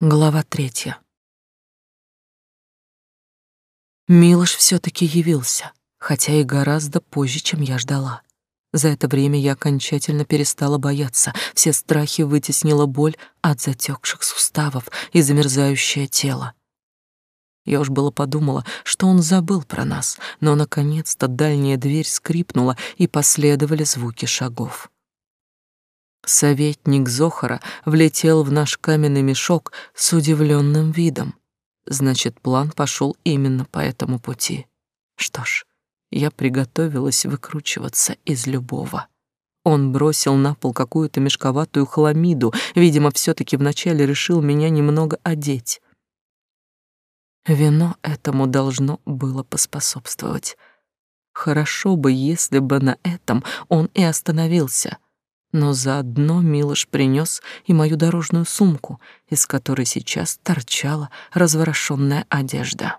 Глава третья. Милош все таки явился, хотя и гораздо позже, чем я ждала. За это время я окончательно перестала бояться, все страхи вытеснила боль от затекших суставов и замерзающее тело. Я уж было подумала, что он забыл про нас, но наконец-то дальняя дверь скрипнула, и последовали звуки шагов. Советник Зохара влетел в наш каменный мешок с удивленным видом. Значит, план пошел именно по этому пути. Что ж, я приготовилась выкручиваться из любого. Он бросил на пол какую-то мешковатую хламиду, видимо, все таки вначале решил меня немного одеть. Вино этому должно было поспособствовать. Хорошо бы, если бы на этом он и остановился — но заодно Милош принес и мою дорожную сумку, из которой сейчас торчала разворошенная одежда.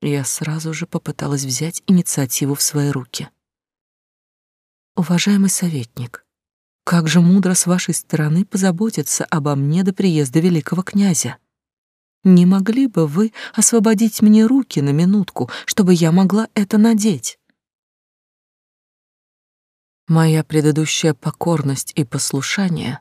Я сразу же попыталась взять инициативу в свои руки. Уважаемый советник, как же мудро с вашей стороны позаботиться обо мне до приезда великого князя. Не могли бы вы освободить мне руки на минутку, чтобы я могла это надеть? Моя предыдущая покорность и послушание,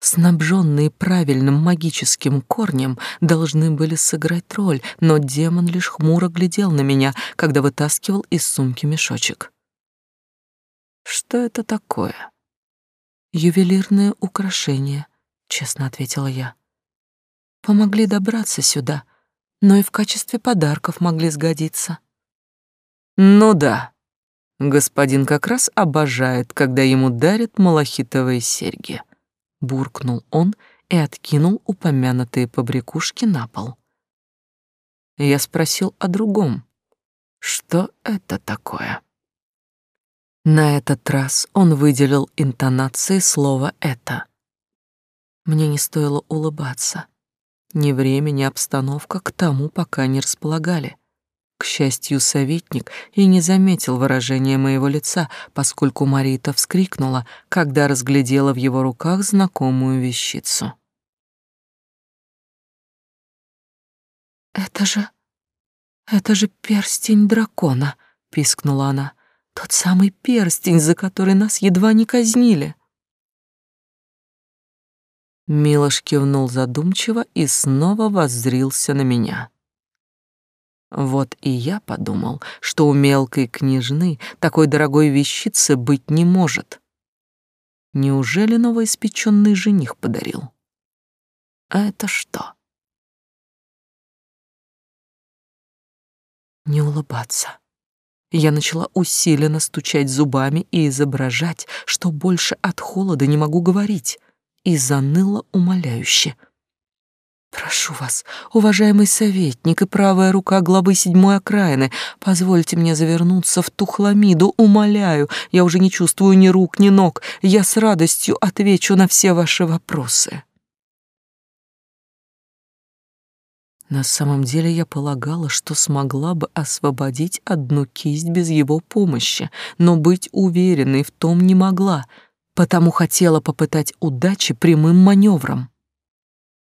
снабженные правильным магическим корнем, должны были сыграть роль, но демон лишь хмуро глядел на меня, когда вытаскивал из сумки мешочек. «Что это такое?» «Ювелирное украшение», — честно ответила я. «Помогли добраться сюда, но и в качестве подарков могли сгодиться». «Ну да», Господин как раз обожает, когда ему дарят малахитовые серьги. Буркнул он и откинул упомянутые побрякушки на пол. Я спросил о другом. Что это такое? На этот раз он выделил интонации слова «это». Мне не стоило улыбаться. Ни время, ни обстановка к тому пока не располагали. К счастью, советник и не заметил выражения моего лица, поскольку Марита вскрикнула, когда разглядела в его руках знакомую вещицу. «Это же... это же перстень дракона!» — пискнула она. «Тот самый перстень, за который нас едва не казнили!» Милош кивнул задумчиво и снова воззрился на меня. Вот и я подумал, что у мелкой княжны такой дорогой вещицы быть не может. Неужели новоиспеченный жених подарил? А это что? Не улыбаться. Я начала усиленно стучать зубами и изображать, что больше от холода не могу говорить, и заныла умоляюще — Прошу вас, уважаемый советник и правая рука главы седьмой окраины, позвольте мне завернуться в ту хламиду, умоляю. Я уже не чувствую ни рук, ни ног. Я с радостью отвечу на все ваши вопросы. На самом деле я полагала, что смогла бы освободить одну кисть без его помощи, но быть уверенной в том не могла, потому хотела попытать удачи прямым маневром.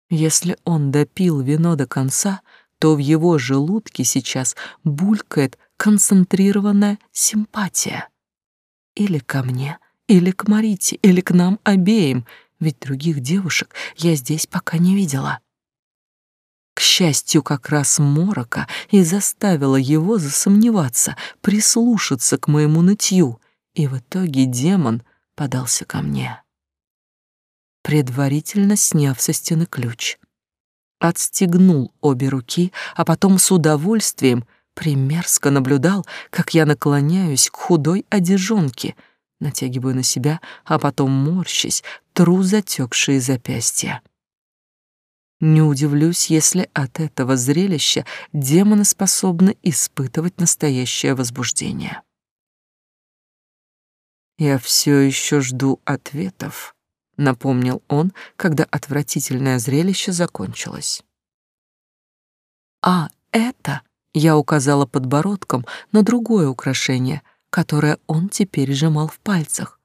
Если он допил вино до конца, то в его желудке сейчас булькает концентрированная симпатия. Или ко мне, или к Марите, или к нам обеим, ведь других девушек я здесь пока не видела. К счастью, как раз Морока и заставила его засомневаться, прислушаться к моему нытью, и в итоге демон подался ко мне предварительно сняв со стены ключ. Отстегнул обе руки, а потом с удовольствием примерзко наблюдал, как я наклоняюсь к худой одежонке, натягиваю на себя, а потом, морщись, тру затекшие запястья. Не удивлюсь, если от этого зрелища демоны способны испытывать настоящее возбуждение. Я все еще жду ответов напомнил он, когда отвратительное зрелище закончилось. А это я указала подбородком на другое украшение, которое он теперь сжимал в пальцах.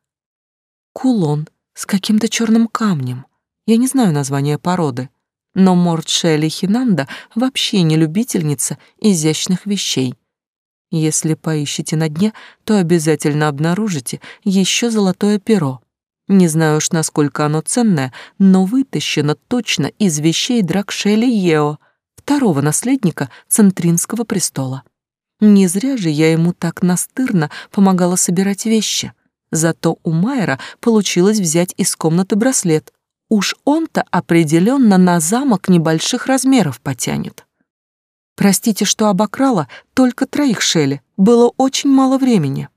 Кулон с каким-то черным камнем. Я не знаю названия породы, но Морд Шелли Хинанда вообще не любительница изящных вещей. Если поищете на дне, то обязательно обнаружите еще золотое перо. Не знаю уж, насколько оно ценное, но вытащено точно из вещей Дракшели Ео, второго наследника Центринского престола. Не зря же я ему так настырно помогала собирать вещи. Зато у Майера получилось взять из комнаты браслет. Уж он-то определенно на замок небольших размеров потянет. Простите, что обокрала только троих Шелли. Было очень мало времени.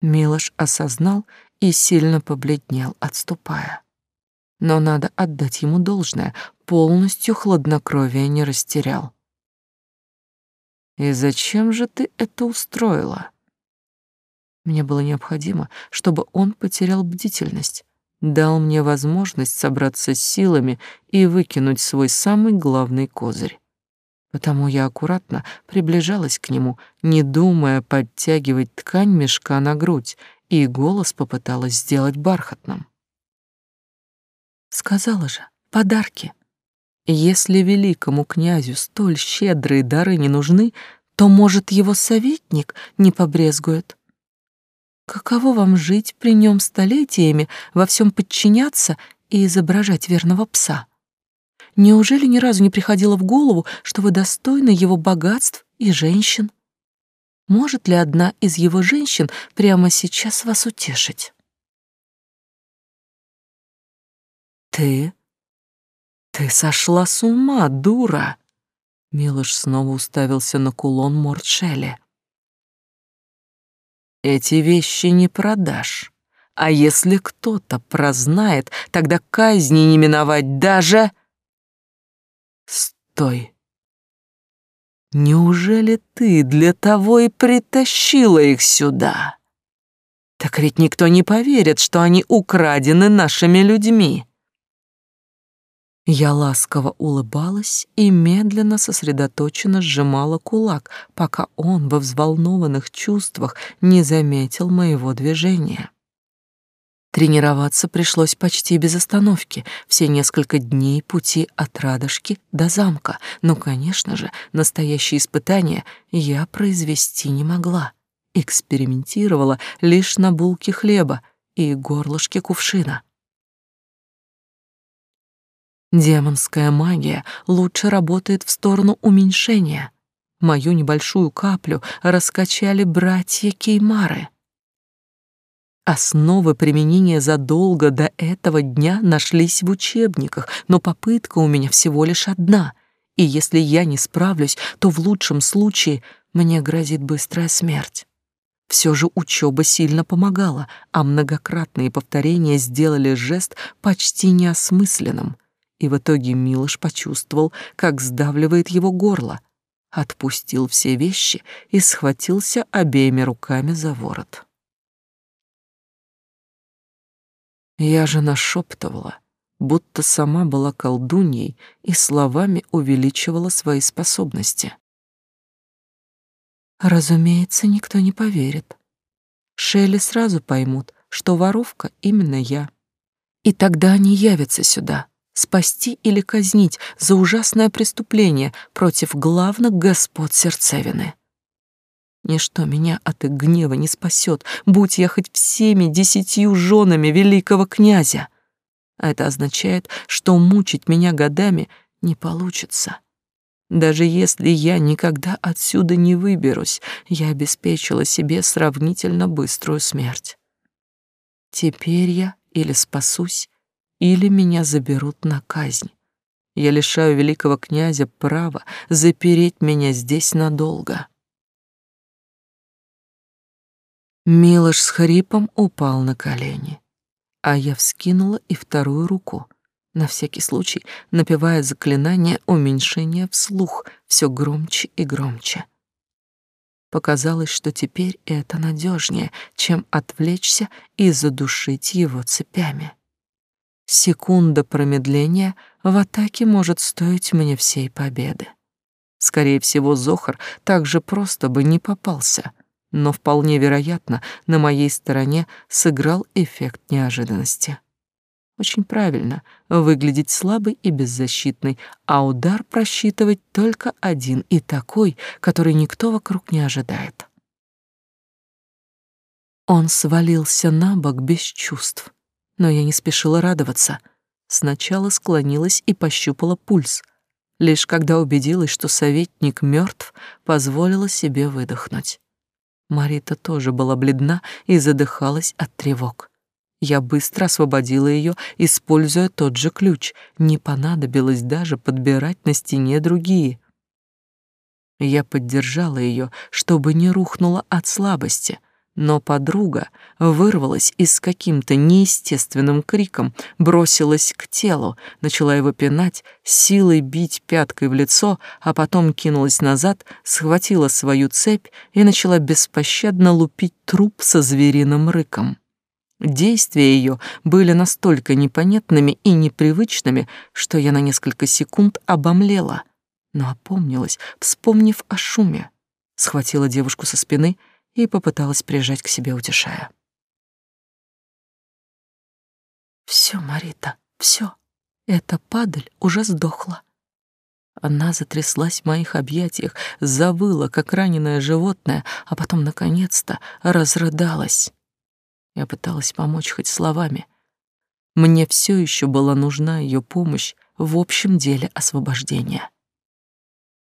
Милош осознал и сильно побледнел, отступая. Но надо отдать ему должное, полностью хладнокровие не растерял. «И зачем же ты это устроила?» Мне было необходимо, чтобы он потерял бдительность, дал мне возможность собраться с силами и выкинуть свой самый главный козырь. Потому я аккуратно приближалась к нему, не думая подтягивать ткань мешка на грудь, и голос попыталась сделать бархатным. Сказала же, подарки. Если великому князю столь щедрые дары не нужны, то, может, его советник не побрезгует. Каково вам жить при нем столетиями, во всем подчиняться и изображать верного пса? Неужели ни разу не приходило в голову, что вы достойны его богатств и женщин? Может ли одна из его женщин прямо сейчас вас утешить? Ты? Ты сошла с ума, дура! Милош снова уставился на кулон Мортшелли. Эти вещи не продашь. А если кто-то прознает, тогда казни не миновать даже... Стой. Неужели ты для того и притащила их сюда? Так ведь никто не поверит, что они украдены нашими людьми. Я ласково улыбалась и медленно сосредоточенно сжимала кулак, пока он во взволнованных чувствах не заметил моего движения. Тренироваться пришлось почти без остановки, все несколько дней пути от Радожки до замка, но, конечно же, настоящее испытание я произвести не могла. Экспериментировала лишь на булке хлеба и горлышке кувшина. Демонская магия лучше работает в сторону уменьшения. Мою небольшую каплю раскачали братья Кеймары. Основы применения задолго до этого дня нашлись в учебниках, но попытка у меня всего лишь одна, и если я не справлюсь, то в лучшем случае мне грозит быстрая смерть. Все же учеба сильно помогала, а многократные повторения сделали жест почти неосмысленным, и в итоге Милош почувствовал, как сдавливает его горло, отпустил все вещи и схватился обеими руками за ворот. Я же нашептывала, будто сама была колдуньей и словами увеличивала свои способности. Разумеется, никто не поверит. Шелли сразу поймут, что воровка именно я. И тогда они явятся сюда, спасти или казнить за ужасное преступление против главных господ сердцевины. Ничто меня от их гнева не спасет, будь я хоть всеми десятью женами великого князя. А это означает, что мучить меня годами не получится. Даже если я никогда отсюда не выберусь, я обеспечила себе сравнительно быструю смерть. Теперь я или спасусь, или меня заберут на казнь. Я лишаю великого князя права запереть меня здесь надолго. Милош с хрипом упал на колени, а я вскинула и вторую руку, на всякий случай напевая заклинание уменьшения вслух все громче и громче. Показалось, что теперь это надежнее, чем отвлечься и задушить его цепями. Секунда промедления в атаке может стоить мне всей победы. Скорее всего, Зохар так же просто бы не попался — но вполне вероятно, на моей стороне сыграл эффект неожиданности. Очень правильно, выглядеть слабой и беззащитной, а удар просчитывать только один и такой, который никто вокруг не ожидает. Он свалился на бок без чувств, но я не спешила радоваться. Сначала склонилась и пощупала пульс. Лишь когда убедилась, что советник мертв, позволила себе выдохнуть. Марита тоже была бледна и задыхалась от тревог. Я быстро освободила ее, используя тот же ключ. Не понадобилось даже подбирать на стене другие. Я поддержала ее, чтобы не рухнула от слабости — но подруга вырвалась и с каким-то неестественным криком бросилась к телу, начала его пинать, силой бить пяткой в лицо, а потом кинулась назад, схватила свою цепь и начала беспощадно лупить труп со звериным рыком. Действия ее были настолько непонятными и непривычными, что я на несколько секунд обомлела, но опомнилась, вспомнив о шуме. Схватила девушку со спины — и попыталась прижать к себе, утешая. Все, Марита, все. Эта падаль уже сдохла. Она затряслась в моих объятиях, завыла, как раненое животное, а потом, наконец-то, разрыдалась. Я пыталась помочь хоть словами. Мне все еще была нужна ее помощь в общем деле освобождения.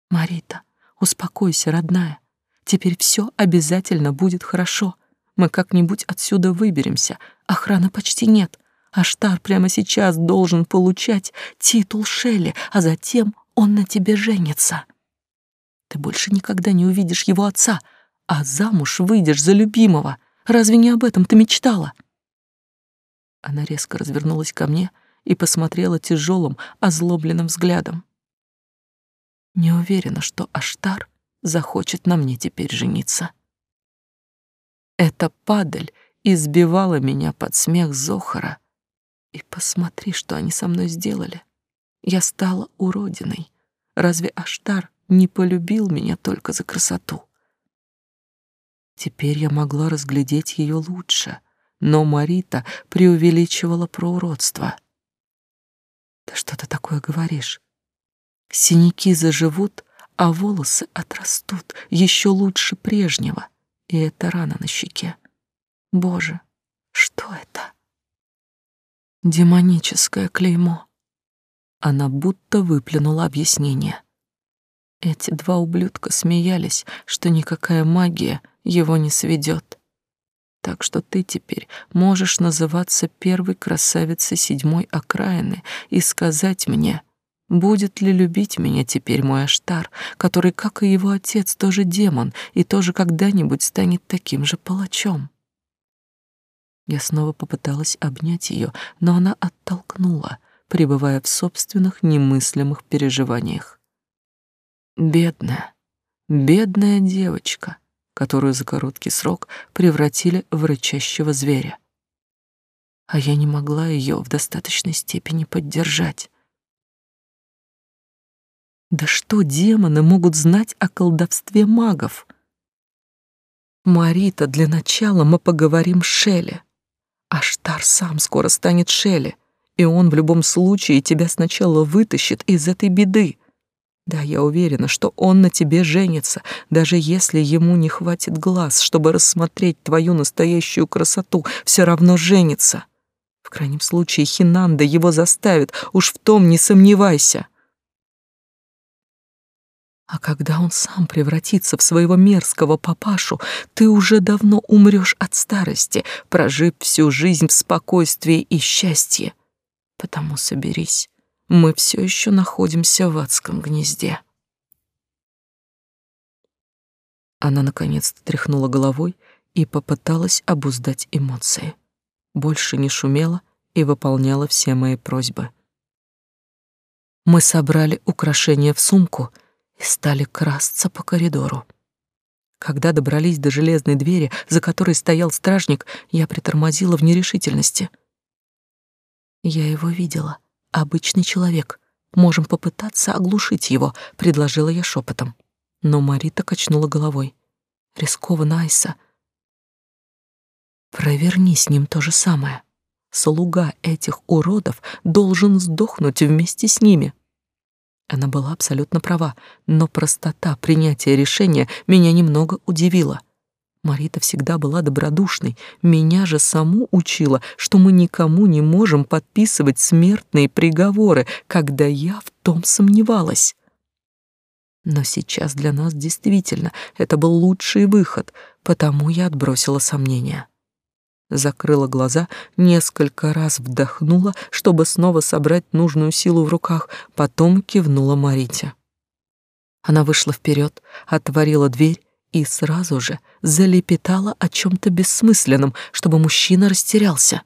«Марита, успокойся, родная. Теперь все обязательно будет хорошо. Мы как-нибудь отсюда выберемся. Охраны почти нет. Аштар прямо сейчас должен получать титул Шелли, а затем он на тебе женится. Ты больше никогда не увидишь его отца, а замуж выйдешь за любимого. Разве не об этом ты мечтала?» Она резко развернулась ко мне и посмотрела тяжелым, озлобленным взглядом. Не уверена, что Аштар захочет на мне теперь жениться. Эта падаль избивала меня под смех Зохара. И посмотри, что они со мной сделали. Я стала уродиной. Разве Аштар не полюбил меня только за красоту? Теперь я могла разглядеть ее лучше, но Марита преувеличивала про уродство. Да что ты такое говоришь? Синяки заживут, а волосы отрастут еще лучше прежнего, и это рана на щеке. Боже, что это? Демоническое клеймо. Она будто выплюнула объяснение. Эти два ублюдка смеялись, что никакая магия его не сведет. Так что ты теперь можешь называться первой красавицей седьмой окраины и сказать мне, Будет ли любить меня теперь мой Аштар, который, как и его отец, тоже демон и тоже когда-нибудь станет таким же палачом? Я снова попыталась обнять ее, но она оттолкнула, пребывая в собственных немыслимых переживаниях. Бедная, бедная девочка, которую за короткий срок превратили в рычащего зверя. А я не могла ее в достаточной степени поддержать. Да что демоны могут знать о колдовстве магов? Марита, для начала мы поговорим с Шелли. Аштар сам скоро станет Шелли, и он в любом случае тебя сначала вытащит из этой беды. Да, я уверена, что он на тебе женится, даже если ему не хватит глаз, чтобы рассмотреть твою настоящую красоту, все равно женится. В крайнем случае Хинанда его заставит, уж в том не сомневайся. А когда он сам превратится в своего мерзкого папашу, ты уже давно умрешь от старости, прожив всю жизнь в спокойствии и счастье. Потому соберись, мы все еще находимся в адском гнезде. Она наконец-то тряхнула головой и попыталась обуздать эмоции. Больше не шумела и выполняла все мои просьбы. Мы собрали украшения в сумку — и стали красться по коридору. Когда добрались до железной двери, за которой стоял стражник, я притормозила в нерешительности. Я его видела. Обычный человек. Можем попытаться оглушить его, предложила я шепотом. Но Марита качнула головой. Рискованно, Айса. Проверни с ним то же самое. Слуга этих уродов должен сдохнуть вместе с ними. Она была абсолютно права, но простота принятия решения меня немного удивила. Марита всегда была добродушной, меня же саму учила, что мы никому не можем подписывать смертные приговоры, когда я в том сомневалась. Но сейчас для нас действительно это был лучший выход, потому я отбросила сомнения. Закрыла глаза, несколько раз вдохнула, чтобы снова собрать нужную силу в руках, потом кивнула Марите. Она вышла вперед, отворила дверь и сразу же залепетала о чем-то бессмысленном, чтобы мужчина растерялся.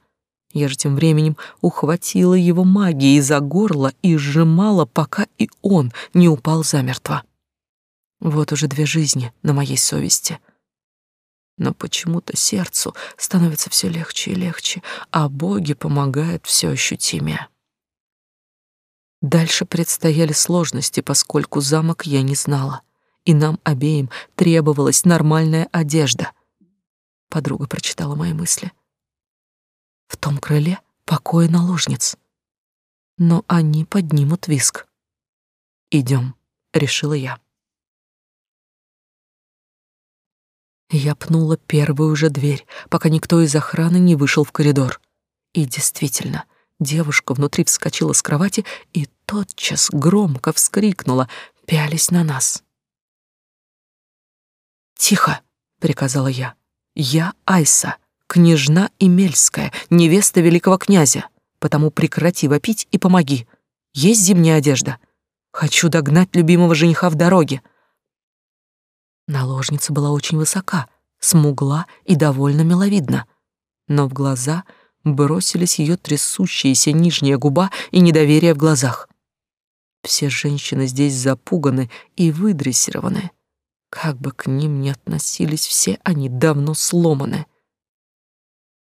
Я же тем временем ухватила его магией за горло и сжимала, пока и он не упал замертво. Вот уже две жизни на моей совести. Но почему-то сердцу становится все легче и легче, а боги помогают все ощутимее. Дальше предстояли сложности, поскольку замок я не знала — и нам обеим требовалась нормальная одежда. Подруга прочитала мои мысли. В том крыле покои наложниц. Но они поднимут виск. Идем, решила я. Я пнула первую же дверь, пока никто из охраны не вышел в коридор. И действительно, девушка внутри вскочила с кровати и тотчас громко вскрикнула, пялись на нас. «Тихо!» — приказала я. «Я Айса, княжна Эмельская, невеста великого князя, потому прекрати вопить и помоги. Есть зимняя одежда. Хочу догнать любимого жениха в дороге». Наложница была очень высока, смугла и довольно миловидна, но в глаза бросились ее трясущаяся нижняя губа и недоверие в глазах. Все женщины здесь запуганы и выдрессированы. Как бы к ним ни относились все, они давно сломаны.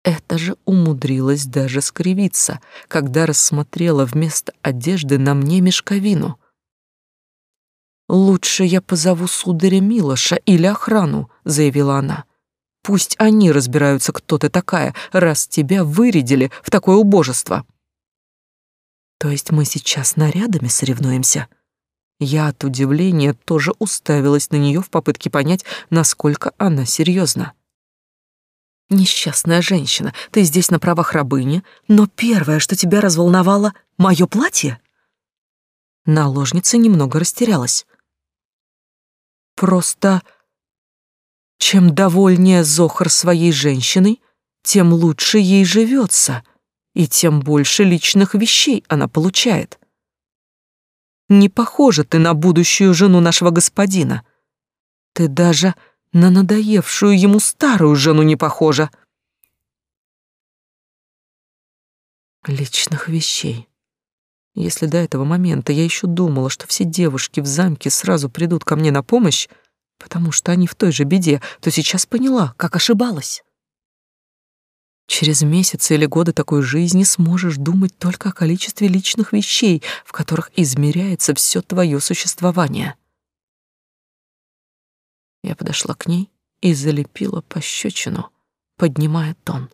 Это же умудрилась даже скривиться, когда рассмотрела вместо одежды на мне мешковину. «Лучше я позову сударя Милоша или охрану», — заявила она. «Пусть они разбираются, кто ты такая, раз тебя вырядили в такое убожество». «То есть мы сейчас нарядами соревнуемся?» Я от удивления тоже уставилась на нее в попытке понять, насколько она серьезна. «Несчастная женщина, ты здесь на правах рабыни, но первое, что тебя разволновало, — мое платье?» Наложница немного растерялась. «Просто чем довольнее Зохар своей женщиной, тем лучше ей живется, и тем больше личных вещей она получает. Не похожа ты на будущую жену нашего господина. Ты даже на надоевшую ему старую жену не похожа. Личных вещей. Если до этого момента я еще думала, что все девушки в замке сразу придут ко мне на помощь, потому что они в той же беде, то сейчас поняла, как ошибалась. Через месяцы или годы такой жизни сможешь думать только о количестве личных вещей, в которых измеряется все твое существование. Я подошла к ней и залепила пощечину, поднимая тон.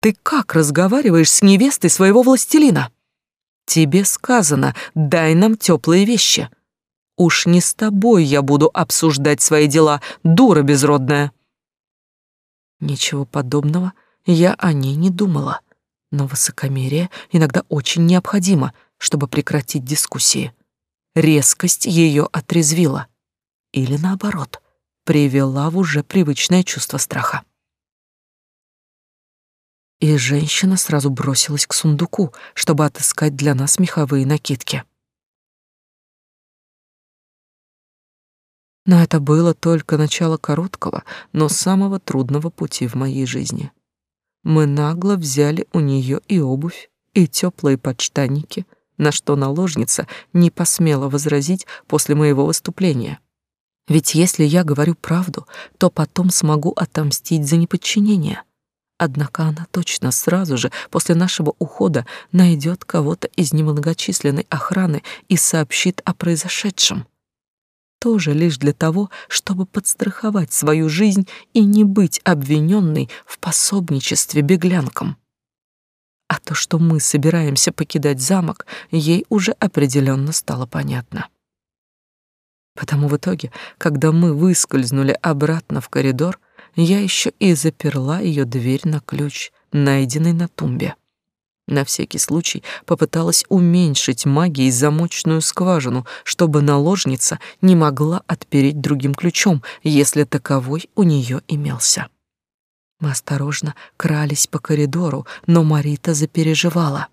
«Ты как разговариваешь с невестой своего властелина? Тебе сказано, дай нам теплые вещи. Уж не с тобой я буду обсуждать свои дела, дура безродная». Ничего подобного я о ней не думала, но высокомерие иногда очень необходимо, чтобы прекратить дискуссии. Резкость ее отрезвила. Или наоборот, привела в уже привычное чувство страха. И женщина сразу бросилась к сундуку, чтобы отыскать для нас меховые накидки. Но это было только начало короткого, но самого трудного пути в моей жизни. Мы нагло взяли у нее и обувь, и теплые подштанники, на что наложница не посмела возразить после моего выступления. Ведь если я говорю правду, то потом смогу отомстить за неподчинение. Однако она точно сразу же после нашего ухода найдет кого-то из немногочисленной охраны и сообщит о произошедшем. тоже лишь для того, чтобы подстраховать свою жизнь и не быть обвиненной в пособничестве беглянкам. А то, что мы собираемся покидать замок, ей уже определенно стало понятно. Потому в итоге, когда мы выскользнули обратно в коридор, я еще и заперла ее дверь на ключ, найденный на тумбе. На всякий случай попыталась уменьшить магией замочную скважину, чтобы наложница не могла отпереть другим ключом, если таковой у нее имелся. Мы осторожно крались по коридору, но Марита запереживала.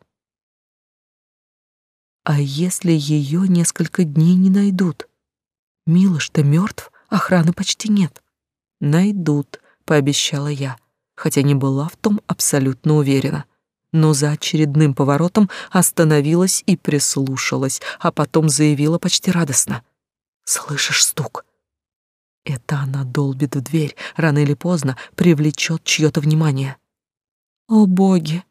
А если ее несколько дней не найдут? Милош-то мертв, охраны почти нет. Найдут, пообещала я, хотя не была в том абсолютно уверена. Но за очередным поворотом остановилась и прислушалась, а потом заявила почти радостно. «Слышишь стук?» Это она долбит в дверь, рано или поздно привлечет чье-то внимание. О боги!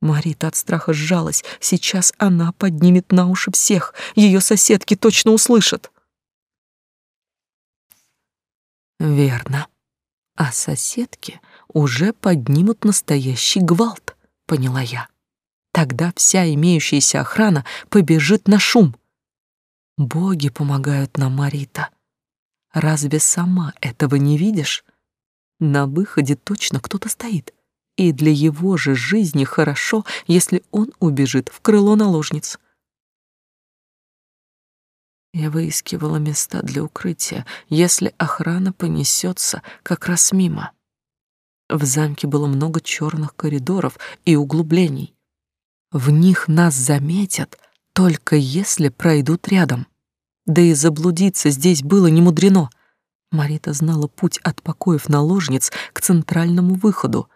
Марита от страха сжалась. Сейчас она поднимет на уши всех. Ее соседки точно услышат. Верно. А соседки уже поднимут настоящий гвалт, поняла я. Тогда вся имеющаяся охрана побежит на шум. Боги помогают нам, Марита. Разве сама этого не видишь? На выходе точно кто-то стоит. И для его же жизни хорошо, если он убежит в крыло наложниц. Я выискивала места для укрытия, если охрана понесется как раз мимо. В замке было много черных коридоров и углублений. В них нас заметят, только если пройдут рядом. Да и заблудиться здесь было не мудрено. Марита знала путь от покоев наложниц к центральному выходу,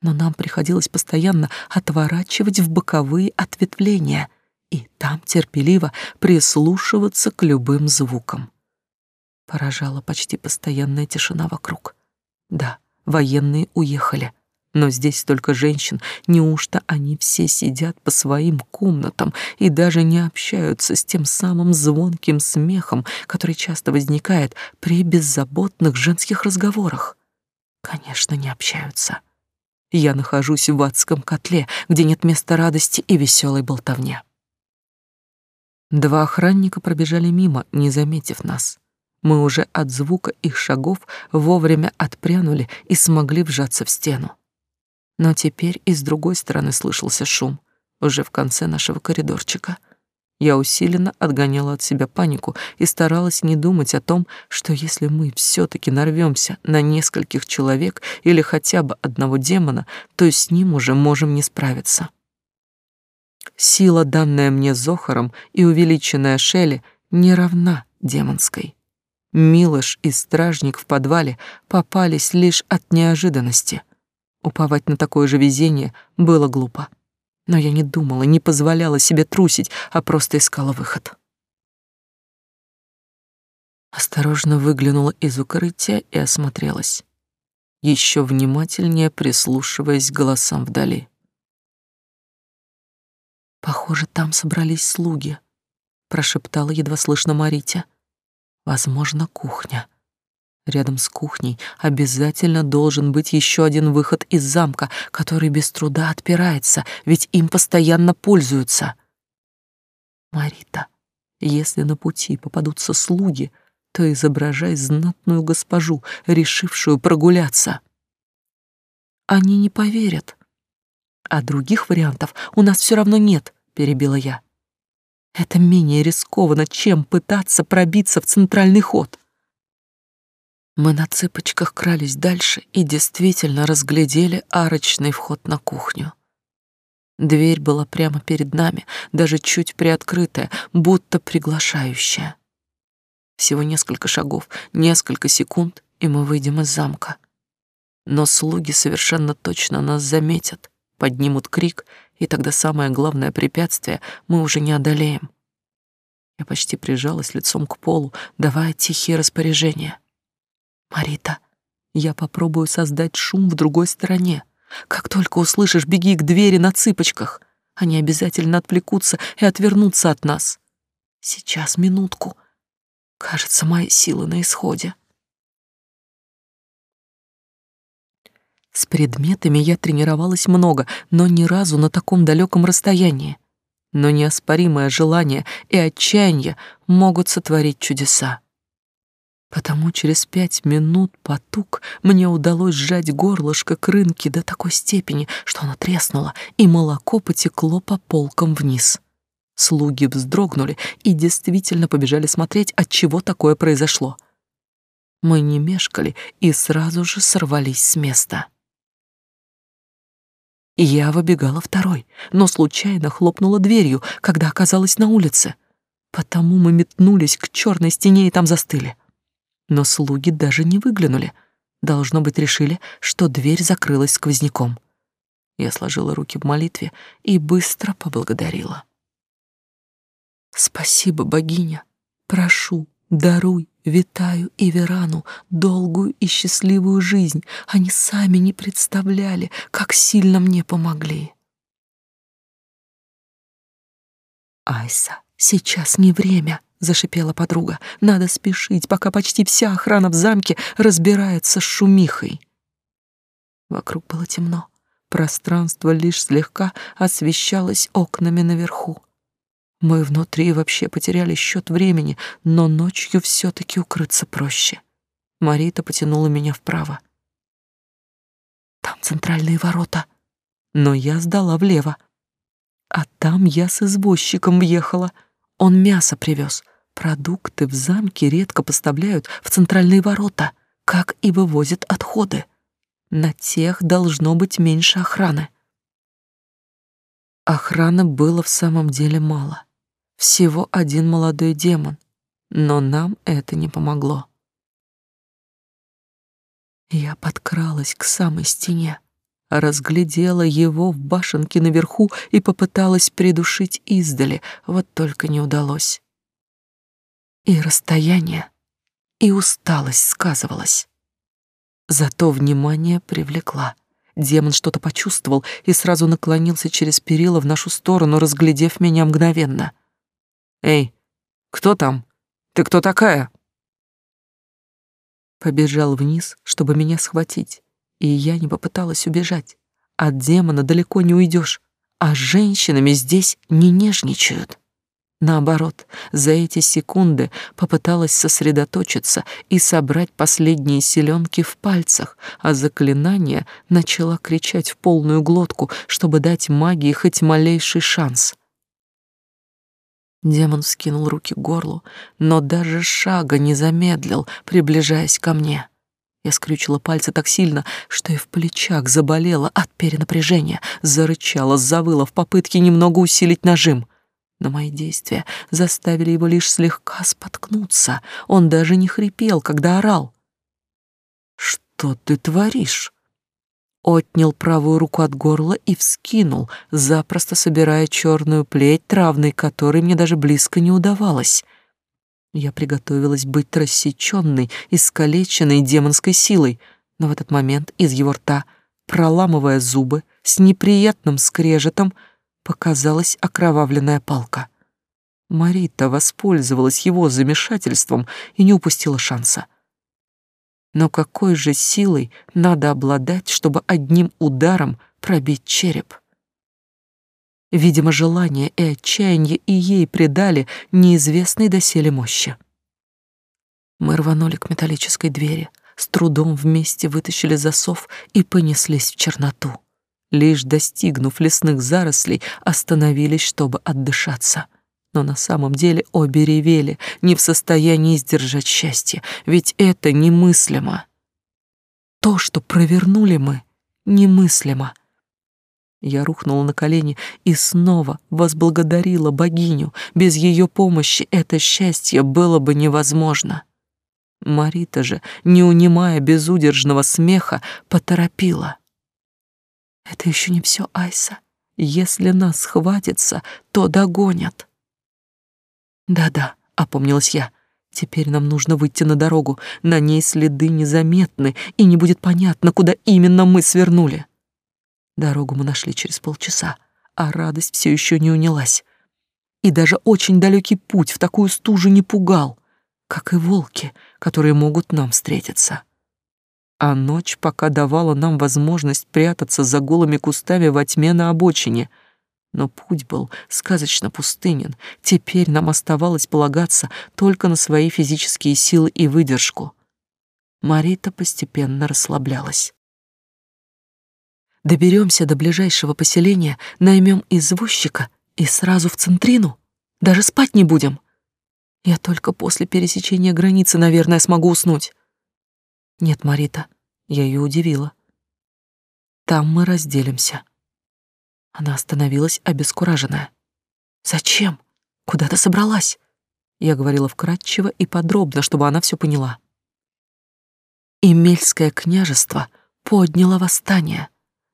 но нам приходилось постоянно отворачивать в боковые ответвления и там терпеливо прислушиваться к любым звукам. Поражала почти постоянная тишина вокруг. Да, военные уехали — но здесь столько женщин, неужто они все сидят по своим комнатам и даже не общаются с тем самым звонким смехом, который часто возникает при беззаботных женских разговорах? Конечно, не общаются. Я нахожусь в адском котле, где нет места радости и веселой болтовне. Два охранника пробежали мимо, не заметив нас. Мы уже от звука их шагов вовремя отпрянули и смогли вжаться в стену. Но теперь и с другой стороны слышался шум, уже в конце нашего коридорчика. Я усиленно отгоняла от себя панику и старалась не думать о том, что если мы все таки нарвемся на нескольких человек или хотя бы одного демона, то с ним уже можем не справиться. Сила, данная мне Зохаром и увеличенная Шелли, не равна демонской. Милош и стражник в подвале попались лишь от неожиданности — Уповать на такое же везение было глупо. Но я не думала, не позволяла себе трусить, а просто искала выход. Осторожно выглянула из укрытия и осмотрелась, еще внимательнее прислушиваясь к голосам вдали. «Похоже, там собрались слуги», — прошептала едва слышно Марите. «Возможно, кухня». Рядом с кухней обязательно должен быть еще один выход из замка, который без труда отпирается, ведь им постоянно пользуются. Марита, если на пути попадутся слуги, то изображай знатную госпожу, решившую прогуляться. Они не поверят. А других вариантов у нас все равно нет, перебила я. Это менее рискованно, чем пытаться пробиться в центральный ход. Мы на цыпочках крались дальше и действительно разглядели арочный вход на кухню. Дверь была прямо перед нами, даже чуть приоткрытая, будто приглашающая. Всего несколько шагов, несколько секунд, и мы выйдем из замка. Но слуги совершенно точно нас заметят, поднимут крик, и тогда самое главное препятствие мы уже не одолеем. Я почти прижалась лицом к полу, давая тихие распоряжения. Марита, я попробую создать шум в другой стороне. Как только услышишь, беги к двери на цыпочках. Они обязательно отвлекутся и отвернутся от нас. Сейчас, минутку. Кажется, мои силы на исходе. С предметами я тренировалась много, но ни разу на таком далеком расстоянии. Но неоспоримое желание и отчаяние могут сотворить чудеса. Потому через пять минут потуг мне удалось сжать горлышко к рынке до такой степени, что оно треснуло, и молоко потекло по полкам вниз. Слуги вздрогнули и действительно побежали смотреть, от чего такое произошло. Мы не мешкали и сразу же сорвались с места. Я выбегала второй, но случайно хлопнула дверью, когда оказалась на улице. Потому мы метнулись к черной стене и там застыли. Но слуги даже не выглянули. Должно быть, решили, что дверь закрылась сквозняком. Я сложила руки в молитве и быстро поблагодарила. «Спасибо, богиня. Прошу, даруй Витаю и Верану долгую и счастливую жизнь. Они сами не представляли, как сильно мне помогли. Айса, сейчас не время, зашипела подруга. Надо спешить, пока почти вся охрана в замке разбирается с шумихой. Вокруг было темно. Пространство лишь слегка освещалось окнами наверху. Мы внутри вообще потеряли счет времени, но ночью все-таки укрыться проще. Марита потянула меня вправо. Там центральные ворота. Но я сдала влево. А там я с извозчиком въехала. Он мясо привез. Продукты в замке редко поставляют в центральные ворота, как и вывозят отходы. На тех должно быть меньше охраны. Охраны было в самом деле мало всего один молодой демон, но нам это не помогло. Я подкралась к самой стене, разглядела его в башенке наверху и попыталась придушить издали, вот только не удалось. И расстояние, и усталость сказывалась. Зато внимание привлекла. Демон что-то почувствовал и сразу наклонился через перила в нашу сторону, разглядев меня мгновенно — «Эй, кто там? Ты кто такая?» Побежал вниз, чтобы меня схватить, и я не попыталась убежать. От демона далеко не уйдешь, а с женщинами здесь не нежничают. Наоборот, за эти секунды попыталась сосредоточиться и собрать последние силёнки в пальцах, а заклинание начала кричать в полную глотку, чтобы дать магии хоть малейший шанс. Демон скинул руки к горлу, но даже шага не замедлил, приближаясь ко мне. Я скрючила пальцы так сильно, что и в плечах заболела от перенапряжения, зарычала, завыла в попытке немного усилить нажим. Но мои действия заставили его лишь слегка споткнуться. Он даже не хрипел, когда орал. «Что ты творишь?» Отнял правую руку от горла и вскинул, запросто собирая черную плеть, травной которой мне даже близко не удавалось. Я приготовилась быть рассеченной, искалеченной демонской силой, но в этот момент из его рта, проламывая зубы, с неприятным скрежетом, показалась окровавленная палка. Марита воспользовалась его замешательством и не упустила шанса. Но какой же силой надо обладать, чтобы одним ударом пробить череп? Видимо, желание и отчаяние и ей придали неизвестной доселе мощи. Мы рванули к металлической двери, с трудом вместе вытащили засов и понеслись в черноту. Лишь достигнув лесных зарослей, остановились, чтобы отдышаться — но на самом деле обе ревели, не в состоянии сдержать счастье, ведь это немыслимо. То, что провернули мы, немыслимо. Я рухнула на колени и снова возблагодарила богиню. Без ее помощи это счастье было бы невозможно. Марита же, не унимая безудержного смеха, поторопила. «Это еще не все, Айса. Если нас схватится, то догонят». «Да-да», — опомнилась я. «Теперь нам нужно выйти на дорогу. На ней следы незаметны, и не будет понятно, куда именно мы свернули». Дорогу мы нашли через полчаса, а радость все еще не унялась. И даже очень далекий путь в такую стужу не пугал. как и волки, которые могут нам встретиться. А ночь пока давала нам возможность прятаться за голыми кустами во тьме на обочине — но путь был сказочно пустынен. Теперь нам оставалось полагаться только на свои физические силы и выдержку. Марита постепенно расслаблялась. Доберемся до ближайшего поселения, наймем извозчика и сразу в Центрину. Даже спать не будем. Я только после пересечения границы, наверное, смогу уснуть. Нет, Марита, я ее удивила. Там мы разделимся. Она остановилась обескураженная. «Зачем? Куда ты собралась?» Я говорила вкратчиво и подробно, чтобы она все поняла. Эмельское княжество подняло восстание.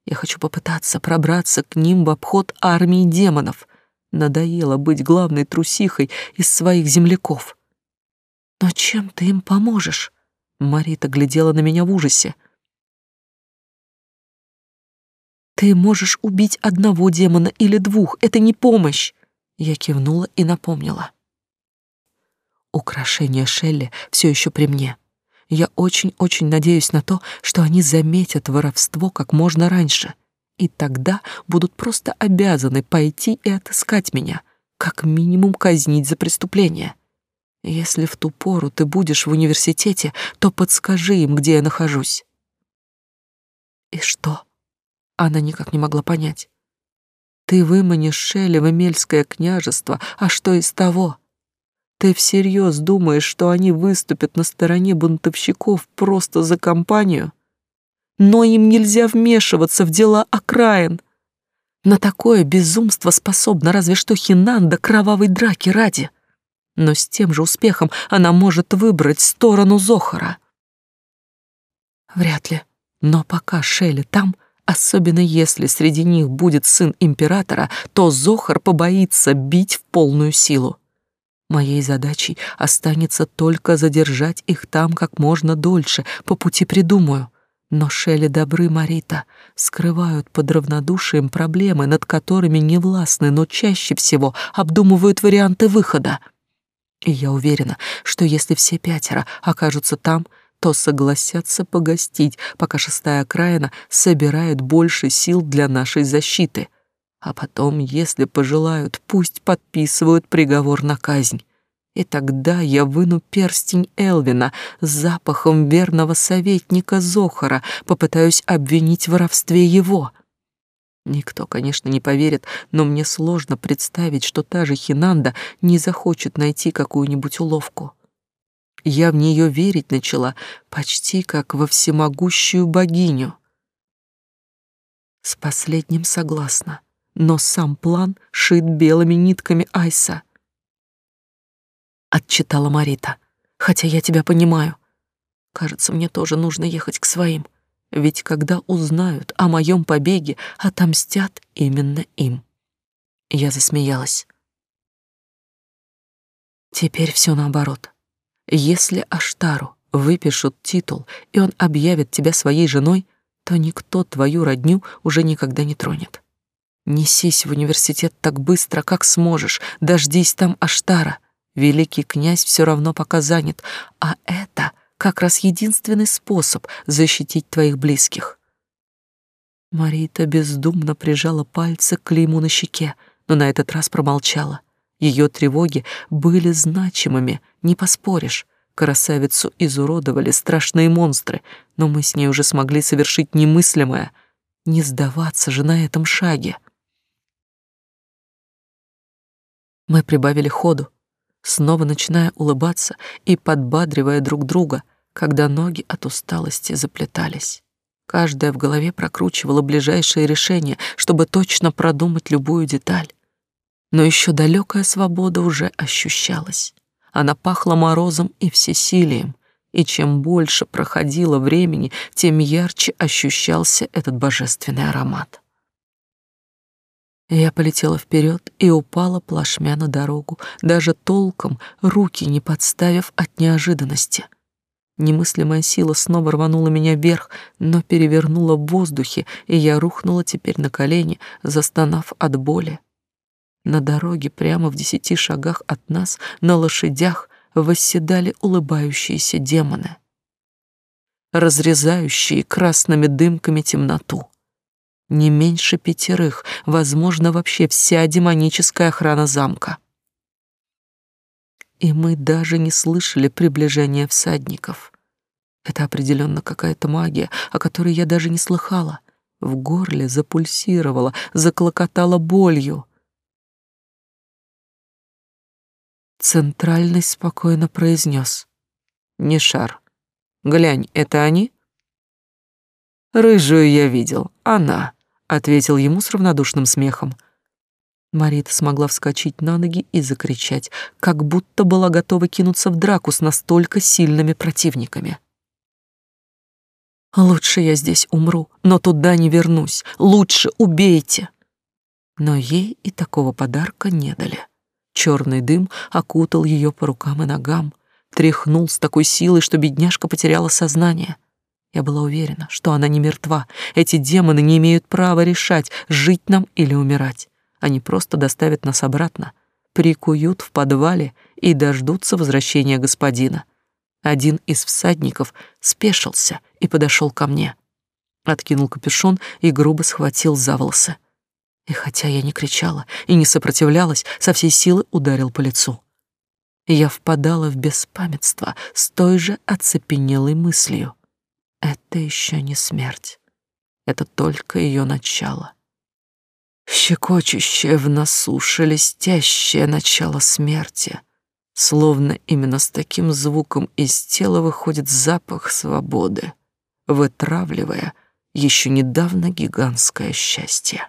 Я хочу попытаться пробраться к ним в обход армии демонов. Надоело быть главной трусихой из своих земляков. Но чем ты им поможешь? Марита глядела на меня в ужасе. Ты можешь убить одного демона или двух, это не помощь. Я кивнула и напомнила. Украшение Шелли все еще при мне. Я очень-очень надеюсь на то, что они заметят воровство как можно раньше, и тогда будут просто обязаны пойти и отыскать меня, как минимум казнить за преступление. Если в ту пору ты будешь в университете, то подскажи им, где я нахожусь. И что? Она никак не могла понять. Ты выманишь Шелли в Эмельское княжество, а что из того? Ты всерьез думаешь, что они выступят на стороне бунтовщиков просто за компанию? Но им нельзя вмешиваться в дела окраин. На такое безумство способна разве что Хинанда кровавой драки ради. Но с тем же успехом она может выбрать сторону Зохара. Вряд ли. Но пока Шелли там — Особенно если среди них будет сын императора, то Зохар побоится бить в полную силу. Моей задачей останется только задержать их там как можно дольше, по пути придумаю. Но Шелли добры, Марита, скрывают под равнодушием проблемы, над которыми не властны, но чаще всего обдумывают варианты выхода. И я уверена, что если все пятеро окажутся там, то согласятся погостить, пока шестая окраина собирает больше сил для нашей защиты. А потом, если пожелают, пусть подписывают приговор на казнь. И тогда я выну перстень Элвина с запахом верного советника Зохара, попытаюсь обвинить в воровстве его. Никто, конечно, не поверит, но мне сложно представить, что та же Хинанда не захочет найти какую-нибудь уловку. Я в нее верить начала почти как во всемогущую богиню. С последним согласна, но сам план шит белыми нитками Айса. Отчитала Марита, хотя я тебя понимаю. Кажется, мне тоже нужно ехать к своим, ведь когда узнают о моем побеге, отомстят именно им. Я засмеялась. Теперь все наоборот. Если Аштару выпишут титул, и он объявит тебя своей женой, то никто твою родню уже никогда не тронет. Несись в университет так быстро, как сможешь, дождись там Аштара. Великий князь все равно пока занят, а это как раз единственный способ защитить твоих близких. Марита бездумно прижала пальцы к клейму на щеке, но на этот раз промолчала. Ее тревоги были значимыми, не поспоришь. Красавицу изуродовали страшные монстры, но мы с ней уже смогли совершить немыслимое. Не сдаваться же на этом шаге. Мы прибавили ходу, снова начиная улыбаться и подбадривая друг друга, когда ноги от усталости заплетались. Каждая в голове прокручивала ближайшее решение, чтобы точно продумать любую деталь но еще далекая свобода уже ощущалась. Она пахла морозом и всесилием, и чем больше проходило времени, тем ярче ощущался этот божественный аромат. Я полетела вперед и упала плашмя на дорогу, даже толком руки не подставив от неожиданности. Немыслимая сила снова рванула меня вверх, но перевернула в воздухе, и я рухнула теперь на колени, застонав от боли. На дороге, прямо в десяти шагах от нас, на лошадях, восседали улыбающиеся демоны, разрезающие красными дымками темноту. Не меньше пятерых, возможно, вообще вся демоническая охрана замка. И мы даже не слышали приближения всадников. Это определенно какая-то магия, о которой я даже не слыхала. В горле запульсировала, заклокотала болью. Центральный спокойно произнес. «Не шар. Глянь, это они?» «Рыжую я видел. Она», — ответил ему с равнодушным смехом. Марита смогла вскочить на ноги и закричать, как будто была готова кинуться в драку с настолько сильными противниками. «Лучше я здесь умру, но туда не вернусь. Лучше убейте!» Но ей и такого подарка не дали. Черный дым окутал ее по рукам и ногам, тряхнул с такой силой, что бедняжка потеряла сознание. Я была уверена, что она не мертва. Эти демоны не имеют права решать, жить нам или умирать. Они просто доставят нас обратно, прикуют в подвале и дождутся возвращения господина. Один из всадников спешился и подошел ко мне. Откинул капюшон и грубо схватил за волосы. И хотя я не кричала и не сопротивлялась, со всей силы ударил по лицу. Я впадала в беспамятство с той же оцепенелой мыслью. Это еще не смерть. Это только ее начало. Щекочущее в носу, шелестящее начало смерти. Словно именно с таким звуком из тела выходит запах свободы, вытравливая еще недавно гигантское счастье.